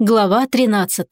Глава 13.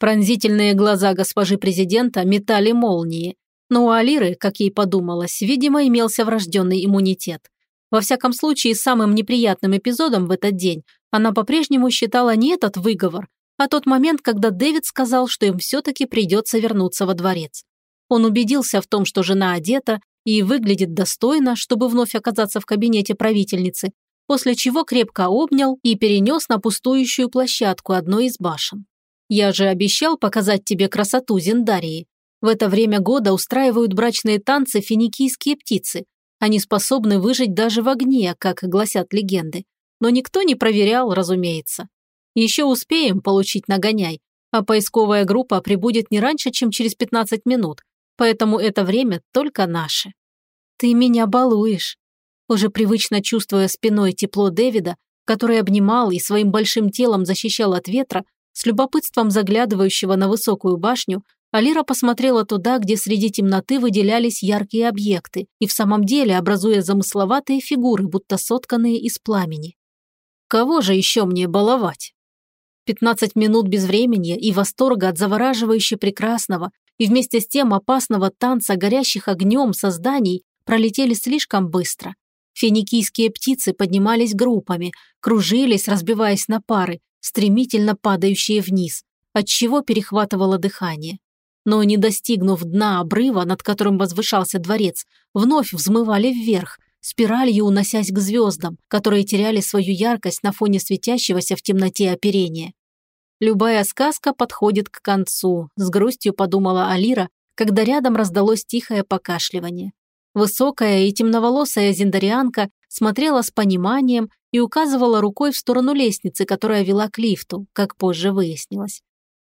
Пронзительные глаза госпожи президента метали молнии, но у Алиры, как ей подумалось, видимо, имелся врожденный иммунитет. Во всяком случае, самым неприятным эпизодом в этот день она по-прежнему считала не этот выговор, а тот момент, когда Дэвид сказал, что им все-таки придется вернуться во дворец. Он убедился в том, что жена одета и выглядит достойно, чтобы вновь оказаться в кабинете правительницы, после чего крепко обнял и перенес на пустующую площадку одной из башен. «Я же обещал показать тебе красоту Зиндарии. В это время года устраивают брачные танцы финикийские птицы. Они способны выжить даже в огне, как гласят легенды. Но никто не проверял, разумеется. Еще успеем получить нагоняй, а поисковая группа прибудет не раньше, чем через 15 минут, поэтому это время только наше. Ты меня балуешь уже привычно чувствуя спиной тепло Дэвида, который обнимал и своим большим телом защищал от ветра, с любопытством заглядывающего на высокую башню, Алира посмотрела туда, где среди темноты выделялись яркие объекты, и в самом деле образуя замысловатые фигуры, будто сотканные из пламени. Кого же еще мне баловать? Пятнадцать минут безвременья и восторга от завораживающе прекрасного и вместе с тем опасного танца горящих огнем созданий пролетели слишком быстро. Финикийские птицы поднимались группами, кружились, разбиваясь на пары, стремительно падающие вниз, отчего перехватывало дыхание. Но не достигнув дна обрыва, над которым возвышался дворец, вновь взмывали вверх, спиралью уносясь к звездам, которые теряли свою яркость на фоне светящегося в темноте оперения. Любая сказка подходит к концу, с грустью подумала Алира, когда рядом раздалось тихое покашливание. Высокая и темноволосая зиндарианка смотрела с пониманием и указывала рукой в сторону лестницы, которая вела к лифту, как позже выяснилось.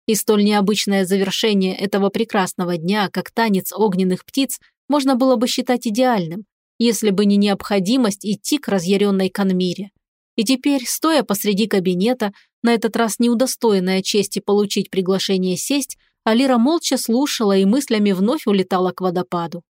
И столь необычное завершение этого прекрасного дня, как танец огненных птиц, можно было бы считать идеальным, если бы не необходимость идти к разъяренной Канмире. И теперь, стоя посреди кабинета, на этот раз не чести получить приглашение сесть, Алира молча слушала и мыслями вновь улетала к водопаду.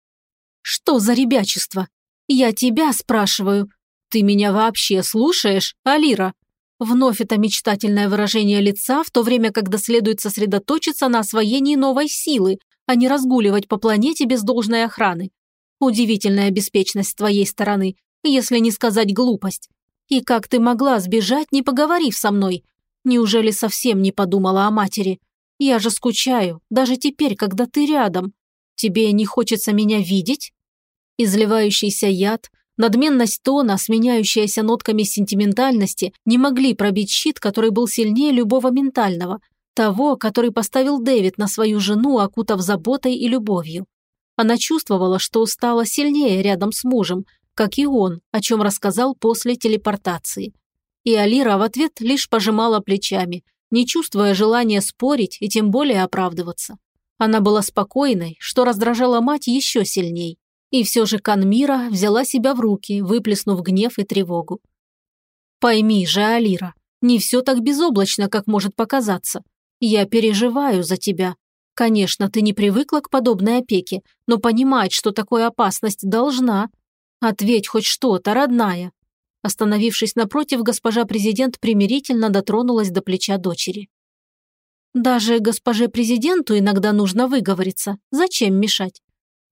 Что за ребячество? Я тебя спрашиваю. Ты меня вообще слушаешь, Алира? Вновь это мечтательное выражение лица, в то время, когда следует сосредоточиться на освоении новой силы, а не разгуливать по планете без должной охраны. Удивительная беспечность с твоей стороны, если не сказать глупость. И как ты могла сбежать, не поговорив со мной? Неужели совсем не подумала о матери? Я же скучаю, даже теперь, когда ты рядом. Тебе не хочется меня видеть? Изливающийся яд, надменность тона, сменяющаяся нотками сентиментальности, не могли пробить щит, который был сильнее любого ментального, того, который поставил Дэвид на свою жену, окутав заботой и любовью. Она чувствовала, что стала сильнее рядом с мужем, как и он, о чем рассказал после телепортации. И Алира в ответ лишь пожимала плечами, не чувствуя желания спорить и тем более оправдываться. Она была спокойной, что раздражало мать еще сильней. И все же Канмира взяла себя в руки, выплеснув гнев и тревогу. «Пойми же, Алира, не все так безоблачно, как может показаться. Я переживаю за тебя. Конечно, ты не привыкла к подобной опеке, но понимать, что такое опасность, должна. Ответь хоть что-то, родная». Остановившись напротив, госпожа президент примирительно дотронулась до плеча дочери. Даже госпоже президенту иногда нужно выговориться. Зачем мешать?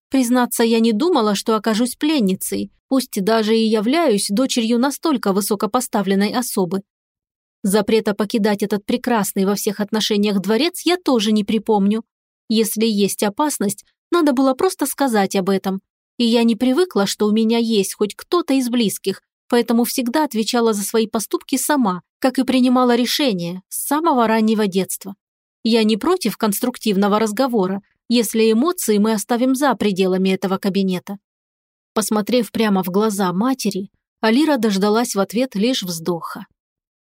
Признаться, я не думала, что окажусь пленницей, пусть даже и являюсь дочерью настолько высокопоставленной особы. Запрета покидать этот прекрасный во всех отношениях дворец я тоже не припомню. Если есть опасность, надо было просто сказать об этом. И я не привыкла, что у меня есть хоть кто-то из близких, поэтому всегда отвечала за свои поступки сама, как и принимала решения с самого раннего детства. Я не против конструктивного разговора, если эмоции мы оставим за пределами этого кабинета. Посмотрев прямо в глаза матери, Алира дождалась в ответ лишь вздоха.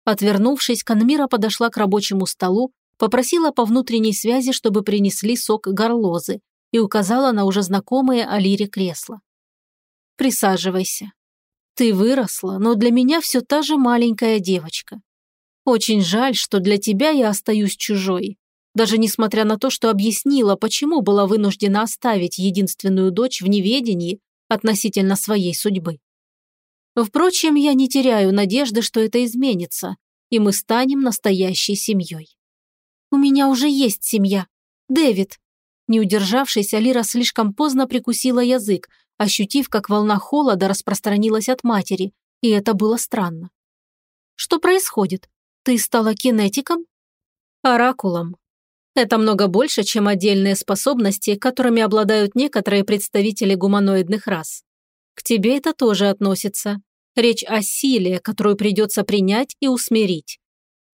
Отвернувшись, Канмира подошла к рабочему столу, попросила по внутренней связи, чтобы принесли сок горлозы, и указала на уже знакомые Алире кресла. «Присаживайся. Ты выросла, но для меня все та же маленькая девочка. Очень жаль, что для тебя я остаюсь чужой даже несмотря на то, что объяснила, почему была вынуждена оставить единственную дочь в неведении относительно своей судьбы. Впрочем, я не теряю надежды, что это изменится, и мы станем настоящей семьей. У меня уже есть семья. Дэвид. Не удержавшись, Алира слишком поздно прикусила язык, ощутив, как волна холода распространилась от матери, и это было странно. Что происходит? Ты стала кинетиком? Оракулом. Это много больше, чем отдельные способности, которыми обладают некоторые представители гуманоидных рас. К тебе это тоже относится. Речь о силе, которую придется принять и усмирить.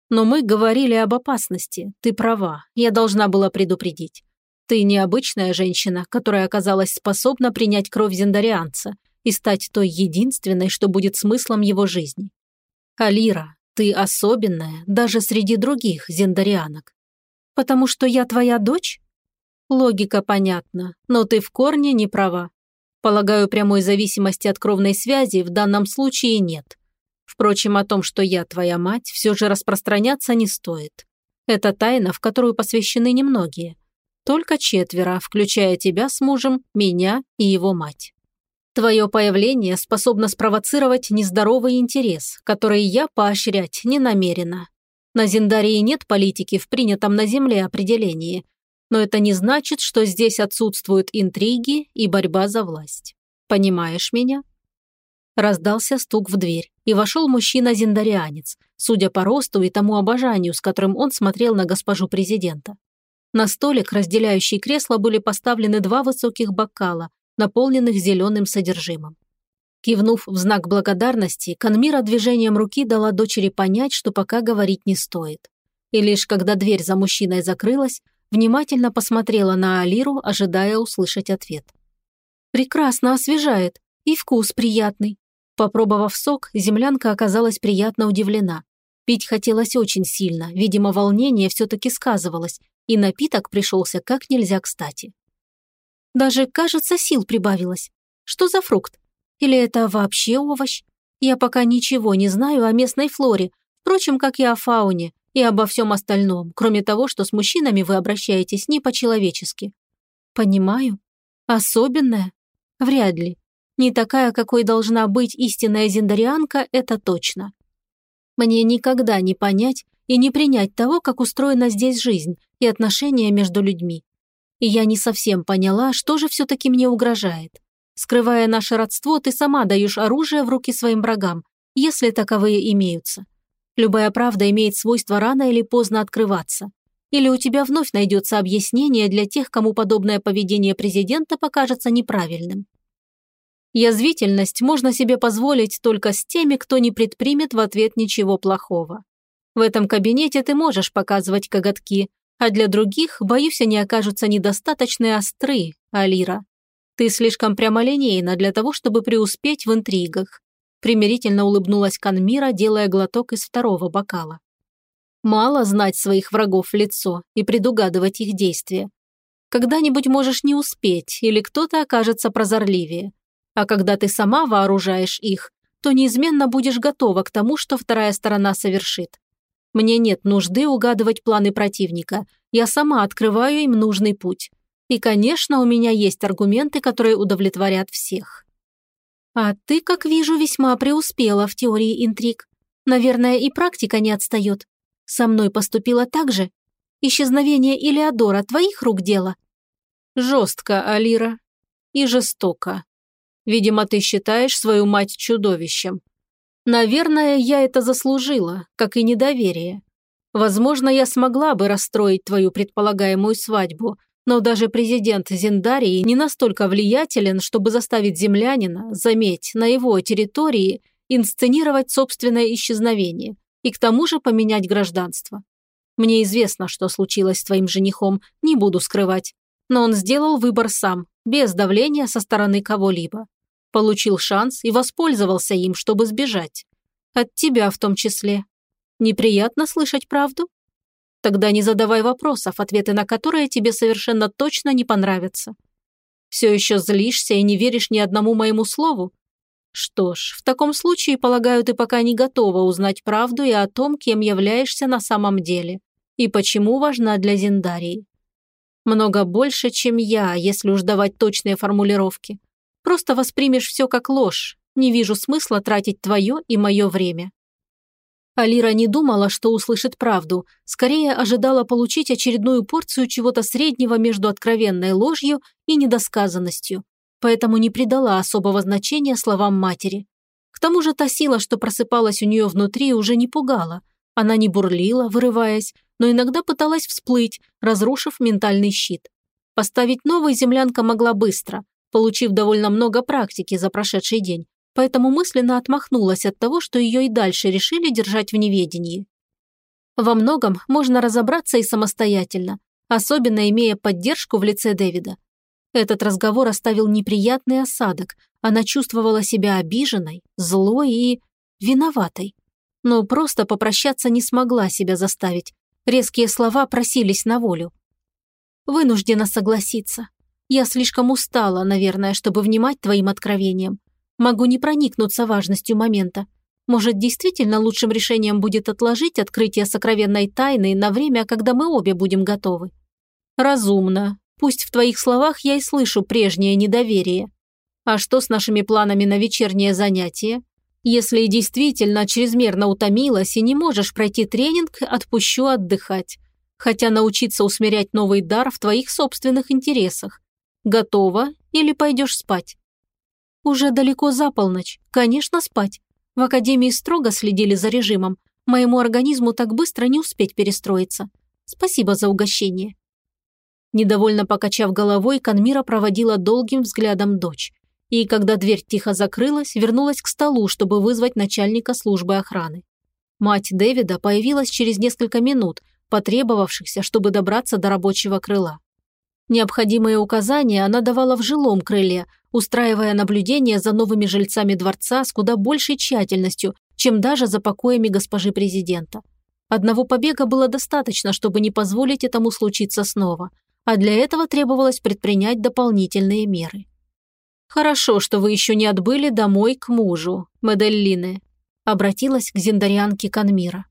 Но мы говорили об опасности. Ты права, я должна была предупредить. Ты необычная женщина, которая оказалась способна принять кровь зендарианца и стать той единственной, что будет смыслом его жизни. Алира, ты особенная даже среди других зендарианок. Потому что я твоя дочь? Логика понятна, но ты в корне не права. Полагаю, прямой зависимости от кровной связи в данном случае нет. Впрочем, о том, что я твоя мать, все же распространяться не стоит. Это тайна, в которую посвящены немногие. Только четверо, включая тебя с мужем, меня и его мать. Твое появление способно спровоцировать нездоровый интерес, который я поощрять не намерена. На Зиндарии нет политики в принятом на Земле определении, но это не значит, что здесь отсутствуют интриги и борьба за власть. Понимаешь меня? Раздался стук в дверь, и вошел мужчина-зиндарианец, судя по росту и тому обожанию, с которым он смотрел на госпожу президента. На столик, разделяющий кресло, были поставлены два высоких бокала, наполненных зеленым содержимым. Кивнув в знак благодарности, Канмира движением руки дала дочери понять, что пока говорить не стоит. И лишь когда дверь за мужчиной закрылась, внимательно посмотрела на Алиру, ожидая услышать ответ. «Прекрасно освежает, и вкус приятный». Попробовав сок, землянка оказалась приятно удивлена. Пить хотелось очень сильно, видимо, волнение все-таки сказывалось, и напиток пришелся как нельзя кстати. Даже, кажется, сил прибавилось. Что за фрукт? Или это вообще овощ? Я пока ничего не знаю о местной флоре, впрочем, как и о фауне, и обо всем остальном, кроме того, что с мужчинами вы обращаетесь не по-человечески. Понимаю. Особенная? Вряд ли. Не такая, какой должна быть истинная зиндарианка, это точно. Мне никогда не понять и не принять того, как устроена здесь жизнь, и отношения между людьми. И я не совсем поняла, что же все-таки мне угрожает. Скрывая наше родство, ты сама даешь оружие в руки своим врагам, если таковые имеются. Любая правда имеет свойство рано или поздно открываться. Или у тебя вновь найдется объяснение для тех, кому подобное поведение президента покажется неправильным. Язвительность можно себе позволить только с теми, кто не предпримет в ответ ничего плохого. В этом кабинете ты можешь показывать коготки, а для других, боюсь, они окажутся недостаточно остры, Алира. Ты слишком прямолинейна для того, чтобы преуспеть в интригах. Примирительно улыбнулась Канмира, делая глоток из второго бокала. Мало знать своих врагов в лицо и предугадывать их действия. Когда-нибудь можешь не успеть, или кто-то окажется прозорливее. А когда ты сама вооружаешь их, то неизменно будешь готова к тому, что вторая сторона совершит. Мне нет нужды угадывать планы противника. Я сама открываю им нужный путь. И, конечно, у меня есть аргументы, которые удовлетворят всех. А ты, как вижу, весьма преуспела в теории интриг. Наверное, и практика не отстает. Со мной поступила так же. Исчезновение Илеодора твоих рук дело? Жестко, Алира. И жестоко. Видимо, ты считаешь свою мать чудовищем. Наверное, я это заслужила, как и недоверие. Возможно, я смогла бы расстроить твою предполагаемую свадьбу, но даже президент Зиндарии не настолько влиятелен, чтобы заставить землянина, заметь, на его территории инсценировать собственное исчезновение и к тому же поменять гражданство. Мне известно, что случилось с твоим женихом, не буду скрывать, но он сделал выбор сам, без давления со стороны кого-либо получил шанс и воспользовался им, чтобы сбежать. От тебя в том числе. Неприятно слышать правду? Тогда не задавай вопросов, ответы на которые тебе совершенно точно не понравятся. Все еще злишься и не веришь ни одному моему слову? Что ж, в таком случае, полагаю, ты пока не готова узнать правду и о том, кем являешься на самом деле, и почему важна для Зиндарии. Много больше, чем я, если уж давать точные формулировки. Просто воспримешь все как ложь. Не вижу смысла тратить твое и мое время». Алира не думала, что услышит правду, скорее ожидала получить очередную порцию чего-то среднего между откровенной ложью и недосказанностью, поэтому не придала особого значения словам матери. К тому же та сила, что просыпалась у нее внутри, уже не пугала. Она не бурлила, вырываясь, но иногда пыталась всплыть, разрушив ментальный щит. Поставить новый землянка могла быстро, получив довольно много практики за прошедший день, поэтому мысленно отмахнулась от того, что ее и дальше решили держать в неведении. Во многом можно разобраться и самостоятельно, особенно имея поддержку в лице Дэвида. Этот разговор оставил неприятный осадок, она чувствовала себя обиженной, злой и... виноватой. Но просто попрощаться не смогла себя заставить. Резкие слова просились на волю. Вынуждена согласиться. Я слишком устала, наверное, чтобы внимать твоим откровениям. Могу не проникнуться важностью момента. Может, действительно лучшим решением будет отложить открытие сокровенной тайны на время, когда мы обе будем готовы? Разумно. Пусть в твоих словах я и слышу прежнее недоверие. А что с нашими планами на вечернее занятие? Если действительно чрезмерно утомилась и не можешь пройти тренинг, отпущу отдыхать. Хотя научиться усмирять новый дар в твоих собственных интересах. Готова или пойдешь спать? Уже далеко за полночь. Конечно, спать. В академии строго следили за режимом. Моему организму так быстро не успеть перестроиться. Спасибо за угощение. Недовольно покачав головой, Канмира проводила долгим взглядом дочь. И когда дверь тихо закрылась, вернулась к столу, чтобы вызвать начальника службы охраны. Мать Дэвида появилась через несколько минут, потребовавшихся, чтобы добраться до рабочего крыла. Необходимые указания она давала в жилом крыле, устраивая наблюдение за новыми жильцами дворца с куда большей тщательностью, чем даже за покоями госпожи президента. Одного побега было достаточно, чтобы не позволить этому случиться снова, а для этого требовалось предпринять дополнительные меры. «Хорошо, что вы еще не отбыли домой к мужу, Меделлины», обратилась к зиндарианке Канмира.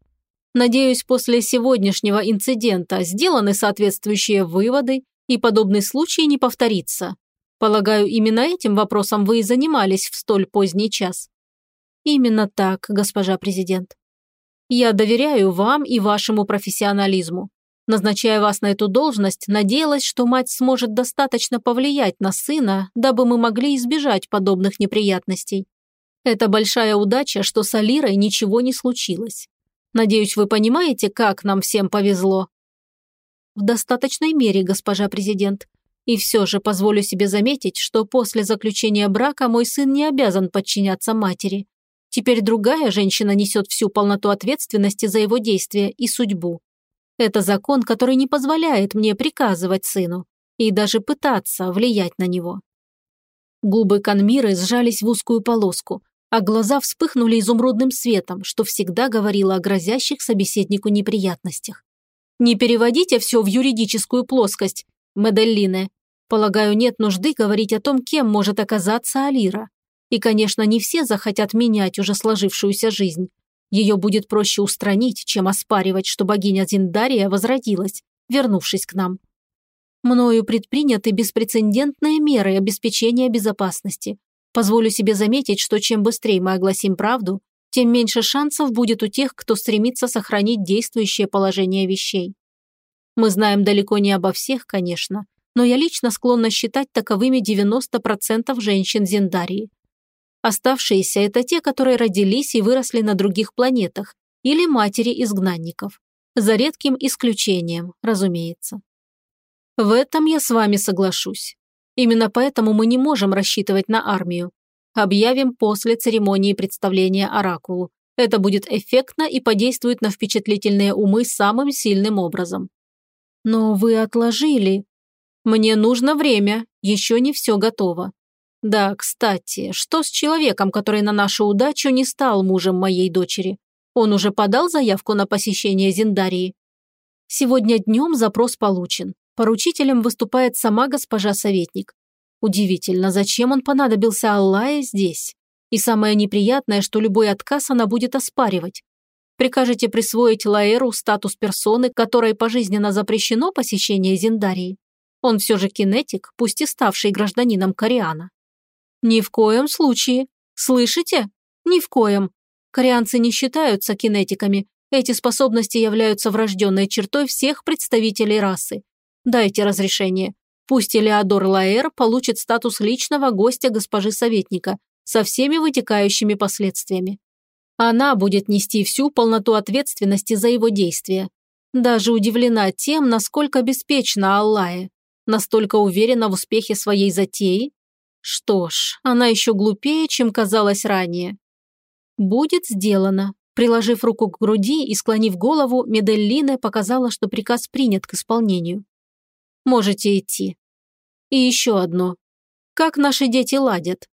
«Надеюсь, после сегодняшнего инцидента сделаны соответствующие выводы и подобный случай не повторится. Полагаю, именно этим вопросом вы и занимались в столь поздний час. Именно так, госпожа президент. Я доверяю вам и вашему профессионализму. Назначая вас на эту должность, надеялась, что мать сможет достаточно повлиять на сына, дабы мы могли избежать подобных неприятностей. Это большая удача, что с Алирой ничего не случилось. Надеюсь, вы понимаете, как нам всем повезло. В достаточной мере, госпожа президент. И все же позволю себе заметить, что после заключения брака мой сын не обязан подчиняться матери. Теперь другая женщина несет всю полноту ответственности за его действия и судьбу. Это закон, который не позволяет мне приказывать сыну и даже пытаться влиять на него. Губы Канмиры сжались в узкую полоску, а глаза вспыхнули изумрудным светом, что всегда говорило о грозящих собеседнику неприятностях. Не переводите все в юридическую плоскость, Меделлине. Полагаю, нет нужды говорить о том, кем может оказаться Алира. И, конечно, не все захотят менять уже сложившуюся жизнь. Ее будет проще устранить, чем оспаривать, что богиня Зиндария возродилась, вернувшись к нам. Мною предприняты беспрецедентные меры обеспечения безопасности. Позволю себе заметить, что чем быстрее мы огласим правду, тем меньше шансов будет у тех, кто стремится сохранить действующее положение вещей. Мы знаем далеко не обо всех, конечно, но я лично склонна считать таковыми 90% женщин Зендарии. Оставшиеся – это те, которые родились и выросли на других планетах, или матери изгнанников. За редким исключением, разумеется. В этом я с вами соглашусь. Именно поэтому мы не можем рассчитывать на армию. Объявим после церемонии представления Оракулу. Это будет эффектно и подействует на впечатлительные умы самым сильным образом. Но вы отложили. Мне нужно время, еще не все готово. Да, кстати, что с человеком, который на нашу удачу не стал мужем моей дочери? Он уже подал заявку на посещение Зиндарии? Сегодня днем запрос получен. Поручителем выступает сама госпожа советник. Удивительно, зачем он понадобился Аллае здесь? И самое неприятное, что любой отказ она будет оспаривать. Прикажете присвоить Лаэру статус персоны, которой пожизненно запрещено посещение Зиндарии? Он все же кинетик, пусть и ставший гражданином Кориана. Ни в коем случае. Слышите? Ни в коем. Корианцы не считаются кинетиками, эти способности являются врожденной чертой всех представителей расы. Дайте разрешение. Пусть Элеодор Лаэр получит статус личного гостя госпожи советника со всеми вытекающими последствиями. Она будет нести всю полноту ответственности за его действия. Даже удивлена тем, насколько беспечна Аллая, настолько уверена в успехе своей затеи. Что ж, она еще глупее, чем казалось ранее. Будет сделано. Приложив руку к груди и склонив голову, Меделлина показала, что приказ принят к исполнению. Можете идти. И еще одно. Как наши дети ладят?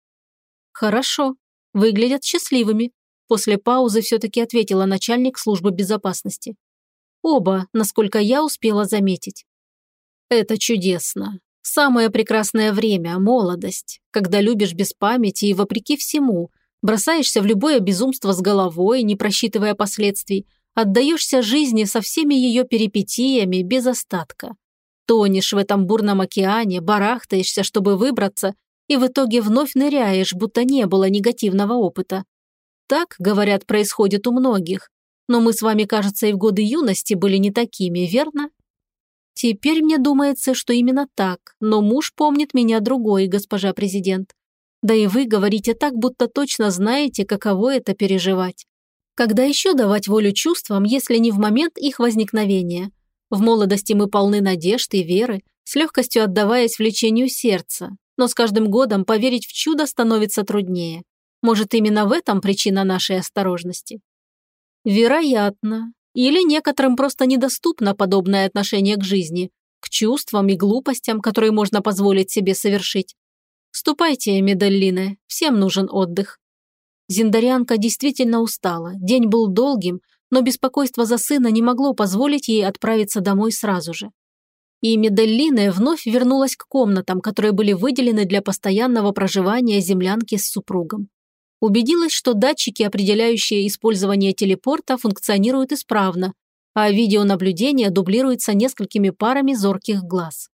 Хорошо. Выглядят счастливыми. После паузы все-таки ответила начальник службы безопасности. Оба, насколько я успела заметить. Это чудесно. Самое прекрасное время – молодость, когда любишь без памяти и вопреки всему, бросаешься в любое безумство с головой, не просчитывая последствий, отдаешься жизни со всеми ее перипетиями без остатка. Тонешь в этом бурном океане, барахтаешься, чтобы выбраться, и в итоге вновь ныряешь, будто не было негативного опыта. Так, говорят, происходит у многих. Но мы с вами, кажется, и в годы юности были не такими, верно? Теперь мне думается, что именно так, но муж помнит меня другой, госпожа президент. Да и вы говорите так, будто точно знаете, каково это переживать. Когда еще давать волю чувствам, если не в момент их возникновения? В молодости мы полны надежд и веры, с легкостью отдаваясь влечению сердца, но с каждым годом поверить в чудо становится труднее. Может, именно в этом причина нашей осторожности? Вероятно. Или некоторым просто недоступно подобное отношение к жизни, к чувствам и глупостям, которые можно позволить себе совершить. Ступайте, Медаллины, всем нужен отдых. Зиндарянка действительно устала, день был долгим, но беспокойство за сына не могло позволить ей отправиться домой сразу же. И Медаллина вновь вернулась к комнатам, которые были выделены для постоянного проживания землянки с супругом убедилась, что датчики, определяющие использование телепорта, функционируют исправно, а видеонаблюдение дублируется несколькими парами зорких глаз.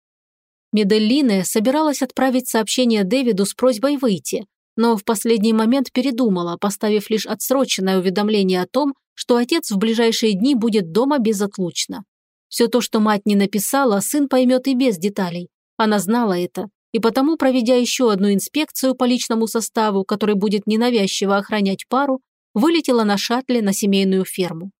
Меделлине собиралась отправить сообщение Дэвиду с просьбой выйти, но в последний момент передумала, поставив лишь отсроченное уведомление о том, что отец в ближайшие дни будет дома безотлучно. Все то, что мать не написала, сын поймет и без деталей. Она знала это и потому, проведя еще одну инспекцию по личному составу, который будет ненавязчиво охранять пару, вылетела на шаттле на семейную ферму.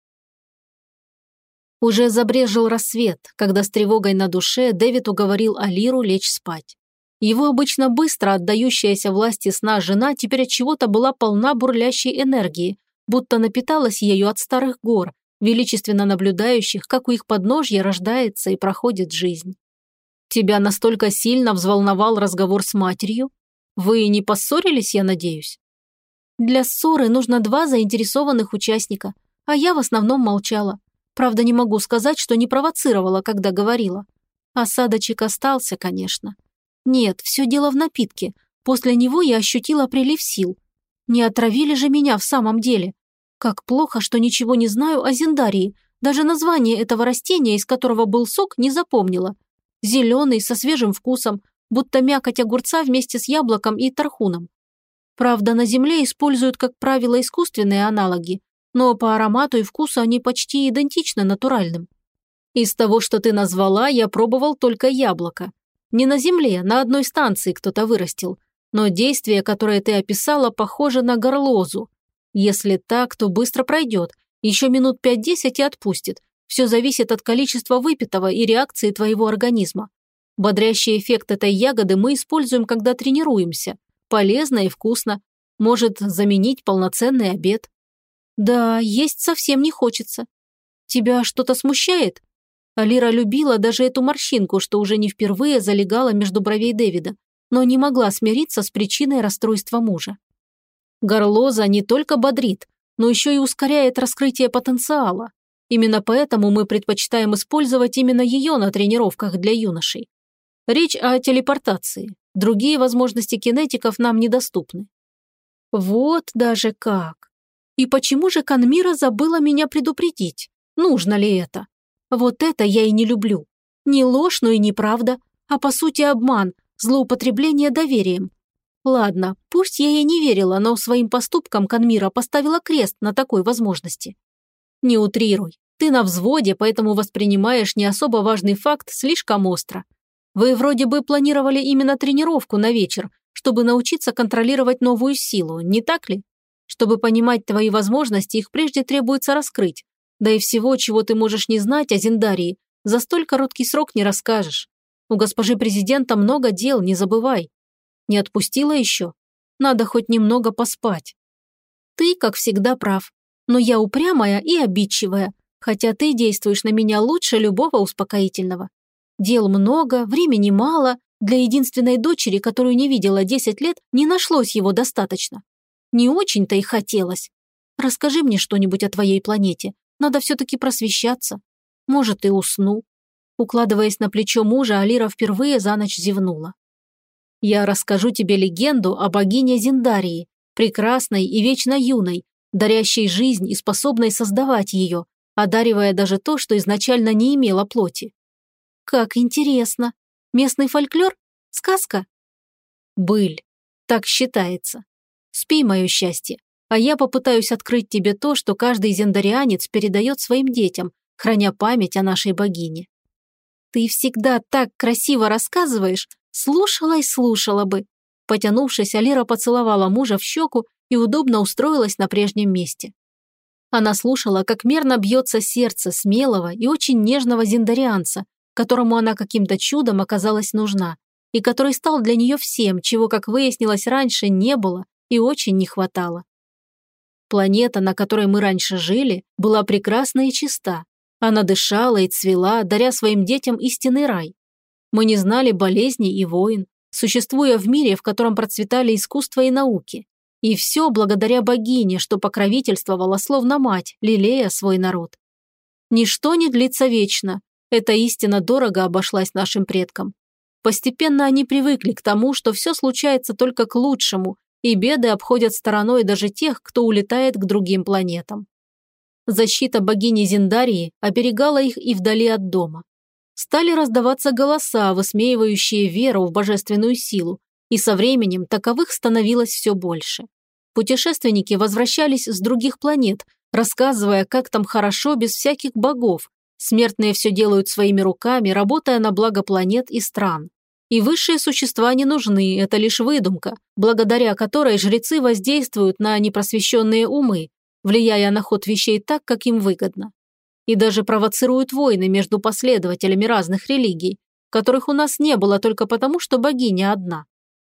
Уже забрежил рассвет, когда с тревогой на душе Дэвид уговорил Алиру лечь спать. Его обычно быстро отдающаяся власти сна жена теперь от чего-то была полна бурлящей энергии, будто напиталась ею от старых гор, величественно наблюдающих, как у их подножья рождается и проходит жизнь. Тебя настолько сильно взволновал разговор с матерью? Вы не поссорились, я надеюсь? Для ссоры нужно два заинтересованных участника, а я в основном молчала. Правда, не могу сказать, что не провоцировала, когда говорила. Осадочек остался, конечно. Нет, все дело в напитке. После него я ощутила прилив сил. Не отравили же меня в самом деле. Как плохо, что ничего не знаю о зиндарии. Даже название этого растения, из которого был сок, не запомнила зеленый, со свежим вкусом, будто мякоть огурца вместе с яблоком и тархуном. Правда, на Земле используют, как правило, искусственные аналоги, но по аромату и вкусу они почти идентичны натуральным. Из того, что ты назвала, я пробовал только яблоко. Не на Земле, на одной станции кто-то вырастил, но действие, которое ты описала, похоже на горлозу. Если так, то быстро пройдет, еще минут пять-десять и отпустит, все зависит от количества выпитого и реакции твоего организма. Бодрящий эффект этой ягоды мы используем, когда тренируемся. Полезно и вкусно. Может заменить полноценный обед. Да, есть совсем не хочется. Тебя что-то смущает? Алира любила даже эту морщинку, что уже не впервые залегала между бровей Дэвида, но не могла смириться с причиной расстройства мужа. Горлоза не только бодрит, но еще и ускоряет раскрытие потенциала. Именно поэтому мы предпочитаем использовать именно ее на тренировках для юношей. Речь о телепортации. Другие возможности кинетиков нам недоступны. Вот даже как. И почему же Канмира забыла меня предупредить? Нужно ли это? Вот это я и не люблю. Не ложь, но и неправда, а по сути обман, злоупотребление доверием. Ладно, пусть я ей не верила, но своим поступком Канмира поставила крест на такой возможности. Не утрируй. Ты на взводе, поэтому воспринимаешь не особо важный факт слишком остро. Вы вроде бы планировали именно тренировку на вечер, чтобы научиться контролировать новую силу, не так ли? Чтобы понимать твои возможности, их прежде требуется раскрыть. Да и всего, чего ты можешь не знать о Зиндарии, за столь короткий срок не расскажешь. У госпожи президента много дел, не забывай. Не отпустила еще? Надо хоть немного поспать. Ты, как всегда, прав. Но я упрямая и обидчивая, хотя ты действуешь на меня лучше любого успокоительного. Дел много, времени мало, для единственной дочери, которую не видела 10 лет, не нашлось его достаточно. Не очень-то и хотелось. Расскажи мне что-нибудь о твоей планете. Надо все-таки просвещаться. Может, и усну. Укладываясь на плечо мужа, Алира впервые за ночь зевнула. Я расскажу тебе легенду о богине Зиндарии, прекрасной и вечно юной, дарящей жизнь и способной создавать ее, одаривая даже то, что изначально не имело плоти. Как интересно. Местный фольклор? Сказка? Быль. Так считается. Спи, мое счастье, а я попытаюсь открыть тебе то, что каждый зендарианец передает своим детям, храня память о нашей богине. Ты всегда так красиво рассказываешь, слушала и слушала бы. Потянувшись, Алира поцеловала мужа в щеку и удобно устроилась на прежнем месте. Она слушала, как мерно бьется сердце смелого и очень нежного зиндарианца, которому она каким-то чудом оказалась нужна, и который стал для нее всем, чего, как выяснилось раньше, не было и очень не хватало. Планета, на которой мы раньше жили, была прекрасна и чиста. Она дышала и цвела, даря своим детям истинный рай. Мы не знали болезней и войн, существуя в мире, в котором процветали искусство и науки. И все благодаря богине, что покровительствовала словно мать, лелея свой народ. Ничто не длится вечно. Эта истина дорого обошлась нашим предкам. Постепенно они привыкли к тому, что все случается только к лучшему, и беды обходят стороной даже тех, кто улетает к другим планетам. Защита богини Зиндарии оберегала их и вдали от дома. Стали раздаваться голоса, высмеивающие веру в божественную силу, и со временем таковых становилось все больше. Путешественники возвращались с других планет, рассказывая, как там хорошо без всяких богов. Смертные все делают своими руками, работая на благо планет и стран. И высшие существа не нужны, это лишь выдумка, благодаря которой жрецы воздействуют на непросвещенные умы, влияя на ход вещей так, как им выгодно. И даже провоцируют войны между последователями разных религий, которых у нас не было только потому, что богиня одна.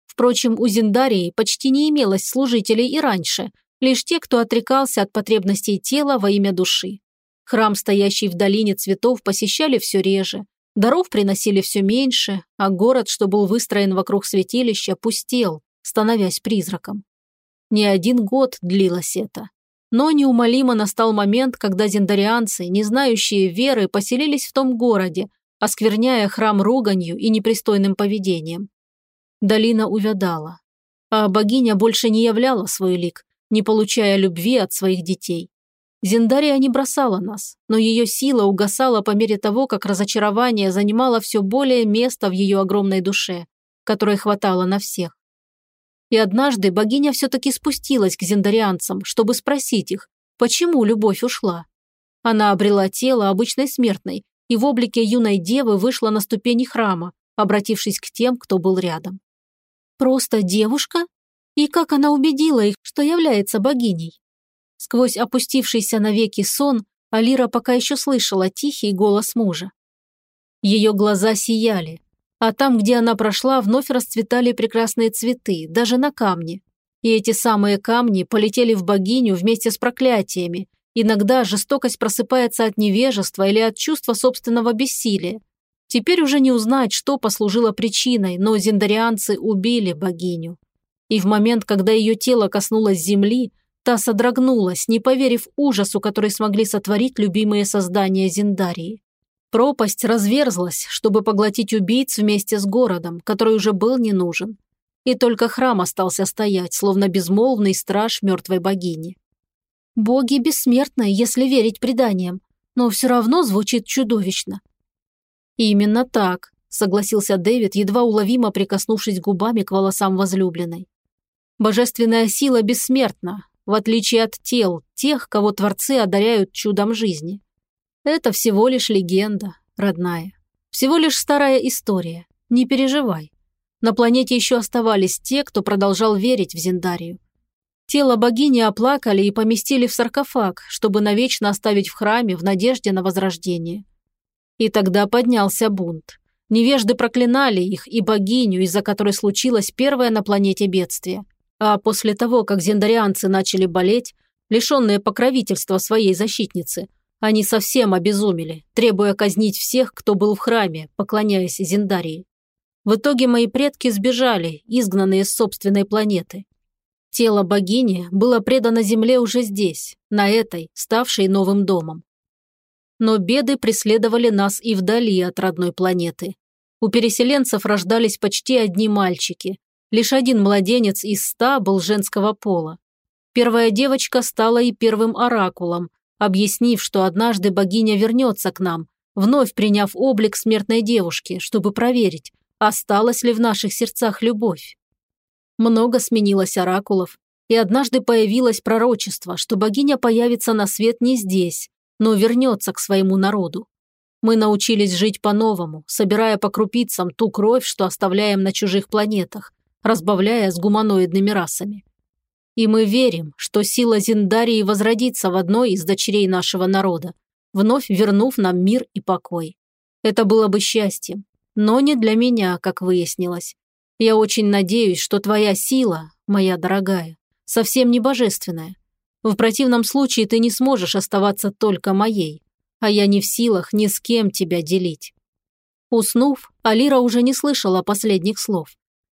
Впрочем, у Зиндарии почти не имелось служителей и раньше, лишь те, кто отрекался от потребностей тела во имя души. Храм, стоящий в долине цветов, посещали все реже, Даров приносили все меньше, а город, что был выстроен вокруг святилища, пустел, становясь призраком. Не один год длилось это. Но неумолимо настал момент, когда зендарианцы, не знающие веры, поселились в том городе, оскверняя храм руганью и непристойным поведением. Долина увядала. А богиня больше не являла свой лик, не получая любви от своих детей. Зендария не бросала нас, но ее сила угасала по мере того, как разочарование занимало все более места в ее огромной душе, которой хватало на всех. И однажды богиня все-таки спустилась к зендарианцам, чтобы спросить их, почему любовь ушла. Она обрела тело обычной смертной и в облике юной девы вышла на ступени храма, обратившись к тем, кто был рядом. Просто девушка? И как она убедила их, что является богиней? Сквозь опустившийся навеки сон Алира пока еще слышала тихий голос мужа. Ее глаза сияли, а там, где она прошла, вновь расцветали прекрасные цветы, даже на камне. И эти самые камни полетели в богиню вместе с проклятиями. Иногда жестокость просыпается от невежества или от чувства собственного бессилия. Теперь уже не узнать, что послужило причиной, но зендарианцы убили богиню. И в момент, когда ее тело коснулось земли, Та содрогнулась, не поверив ужасу, который смогли сотворить любимые создания Зиндарии. Пропасть разверзлась, чтобы поглотить убийц вместе с городом, который уже был не нужен. И только храм остался стоять, словно безмолвный страж мертвой богини. Боги бессмертны, если верить преданиям, но все равно звучит чудовищно. Именно так, согласился Дэвид, едва уловимо прикоснувшись губами к волосам возлюбленной. Божественная сила бессмертна, в отличие от тел тех, кого творцы одаряют чудом жизни. Это всего лишь легенда, родная. Всего лишь старая история. Не переживай. На планете еще оставались те, кто продолжал верить в Зиндарию. Тело богини оплакали и поместили в саркофаг, чтобы навечно оставить в храме в надежде на возрождение. И тогда поднялся бунт. Невежды проклинали их и богиню, из-за которой случилось первое на планете бедствие. А после того, как зендарианцы начали болеть, лишенные покровительства своей защитницы, они совсем обезумели, требуя казнить всех, кто был в храме, поклоняясь Зендарии. В итоге мои предки сбежали, изгнанные с собственной планеты. Тело богини было предано земле уже здесь, на этой, ставшей новым домом. Но беды преследовали нас и вдали от родной планеты. У переселенцев рождались почти одни мальчики. Лишь один младенец из ста был женского пола. Первая девочка стала и первым оракулом, объяснив, что однажды богиня вернется к нам, вновь приняв облик смертной девушки, чтобы проверить, осталась ли в наших сердцах любовь. Много сменилось оракулов, и однажды появилось пророчество, что богиня появится на свет не здесь, но вернется к своему народу. Мы научились жить по-новому, собирая по крупицам ту кровь, что оставляем на чужих планетах, разбавляя с гуманоидными расами. И мы верим, что сила Зиндарии возродится в одной из дочерей нашего народа, вновь вернув нам мир и покой. Это было бы счастьем, но не для меня, как выяснилось. Я очень надеюсь, что твоя сила, моя дорогая, совсем не божественная. В противном случае ты не сможешь оставаться только моей, а я не в силах ни с кем тебя делить». Уснув, Алира уже не слышала последних слов.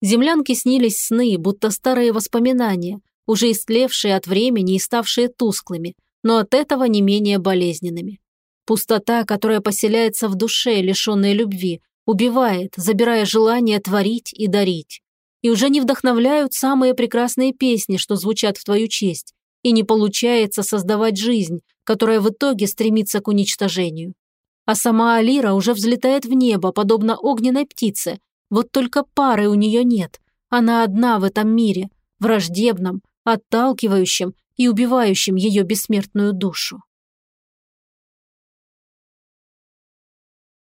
Землянке снились сны, будто старые воспоминания, уже истлевшие от времени и ставшие тусклыми, но от этого не менее болезненными. Пустота, которая поселяется в душе, лишенной любви, убивает, забирая желание творить и дарить. И уже не вдохновляют самые прекрасные песни, что звучат в твою честь, и не получается создавать жизнь, которая в итоге стремится к уничтожению. А сама Алира уже взлетает в небо, подобно огненной птице, вот только пары у нее нет. Она одна в этом мире, враждебном, отталкивающем и убивающем ее бессмертную душу.